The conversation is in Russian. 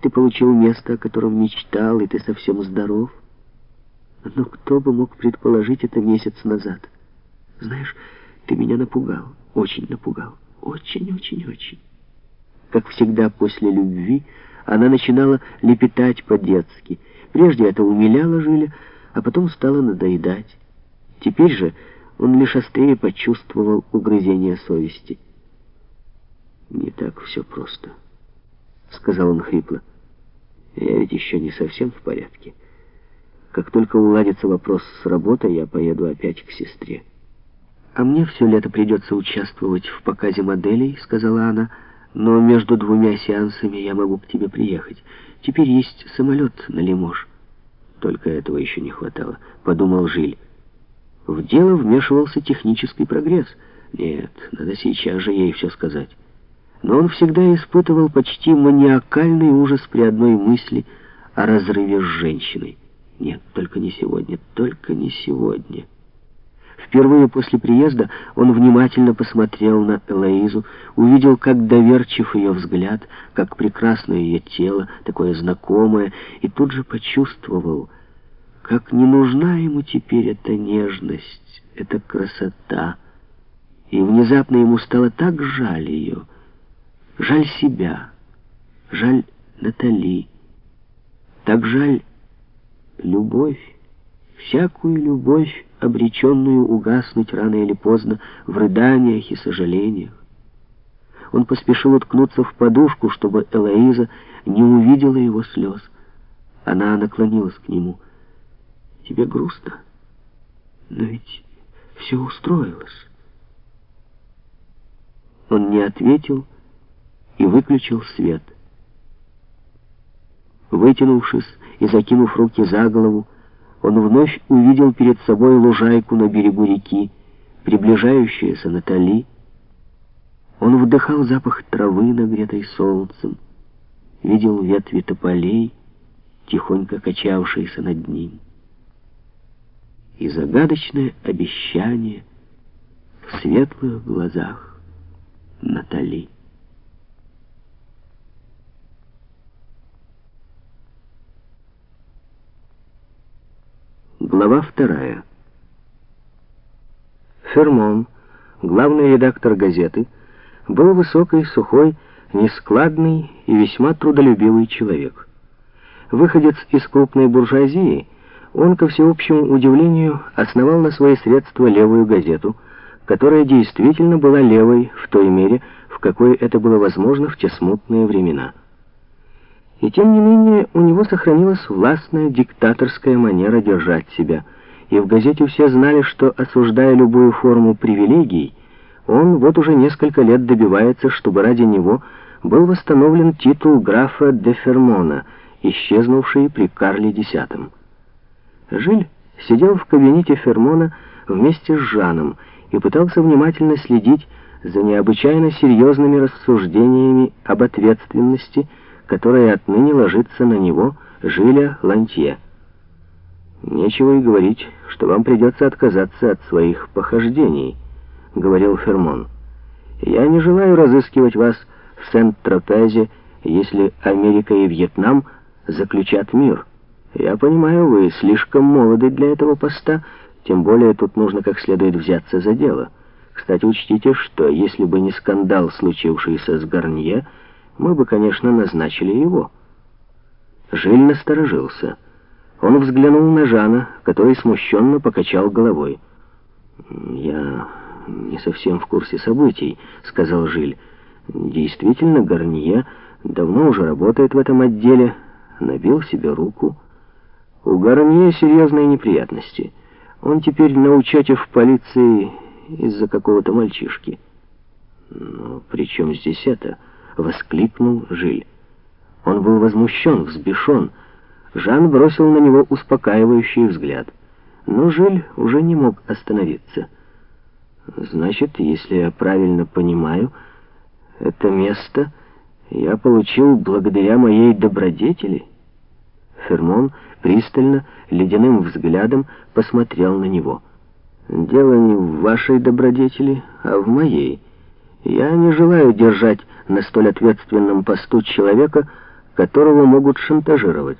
Ты получил место, о котором мечтал, и ты совсем здоров. Но кто бы мог предположить это месяц назад? Знаешь, ты меня напугал, очень напугал, очень-очень-очень. Как всегда после любви, она начинала лепетать по-детски. Прежде это умиляло Жиля, а потом стало надоедать. Теперь же он лишь острее почувствовал угрызение совести. «Не так все просто», — сказал он хрипло. «Я ведь еще не совсем в порядке. Как только уладится вопрос с работой, я поеду опять к сестре». «А мне все лето придется участвовать в показе моделей», — сказала она, «но между двумя сеансами я могу к тебе приехать. Теперь есть самолет на Лимож». «Только этого еще не хватало», — подумал Жиль. В дело вмешивался технический прогресс. Нет, надо сейчас же ей все сказать. Но он всегда испытывал почти маниакальный ужас при одной мысли о разрыве с женщиной. Нет, только не сегодня, только не сегодня. Впервые после приезда он внимательно посмотрел на Элоизу, увидел, как доверчив ее взгляд, как прекрасно ее тело, такое знакомое, и тут же почувствовал, как не нужна ему теперь эта нежность, эта красота. И внезапно ему стало так жаль ее, жаль себя, жаль Натали, так жаль любовь, всякую любовь, обреченную угаснуть рано или поздно в рыданиях и сожалениях. Он поспешил уткнуться в подушку, чтобы Элоиза не увидела его слез. Она наклонилась к нему. «Тебе грустно? Но ведь все устроилось». Он не ответил и выключил свет. Вытянувшись и закинув руки за голову, он вновь увидел перед собой лужайку на берегу реки, приближающуюся Натали. Он вдыхал запах травы, нагретой солнцем, видел ветви тополей, тихонько качавшиеся над ним. И загадочное обещание в светлых глазах Натали. Глава вторая. Фермон, главный редактор газеты, был высокий, сухой, нескладный и весьма трудолюбивый человек. Выходец из крупной буржуазии, он, ко всеобщему удивлению, основал на свои средства левую газету, которая действительно была левой в той мере, в какой это было возможно в те смутные времена. И тем не менее у него сохранилась властная диктаторская манера держать себя, и в газете все знали, что, осуждая любую форму привилегий, он вот уже несколько лет добивается, чтобы ради него был восстановлен титул графа де Фермона, исчезнувший при Карле X. Жиль сидел в кабинете Фермона вместе с Жаном и пытался внимательно следить за необычайно серьезными рассуждениями об ответственности, которая отныне ложится на него, Жиля Лантье. «Нечего и говорить, что вам придется отказаться от своих похождений», — говорил Фермон. «Я не желаю разыскивать вас в Сент-Тропезе, если Америка и Вьетнам заключат мир. Я понимаю, вы слишком молоды для этого поста, тем более тут нужно как следует взяться за дело. Кстати, учтите, что если бы не скандал, случившийся с Гарнье, мы бы, конечно, назначили его. Жиль насторожился. Он взглянул на Жана, который смущенно покачал головой. «Я не совсем в курсе событий», — сказал Жиль. «Действительно, Гарнье давно уже работает в этом отделе, набил себе руку. У Гарнье серьезные неприятности. Он теперь на учете в полиции из-за какого-то мальчишки». «Но при чем здесь это?» Воскликнул Жиль. Он был возмущен, взбешен. Жан бросил на него успокаивающий взгляд. Но Жиль уже не мог остановиться. «Значит, если я правильно понимаю, это место я получил благодаря моей добродетели?» Фермон пристально, ледяным взглядом посмотрел на него. «Дело не в вашей добродетели, а в моей». Я не желаю держать на столь ответственном посту человека, которого могут шантажировать.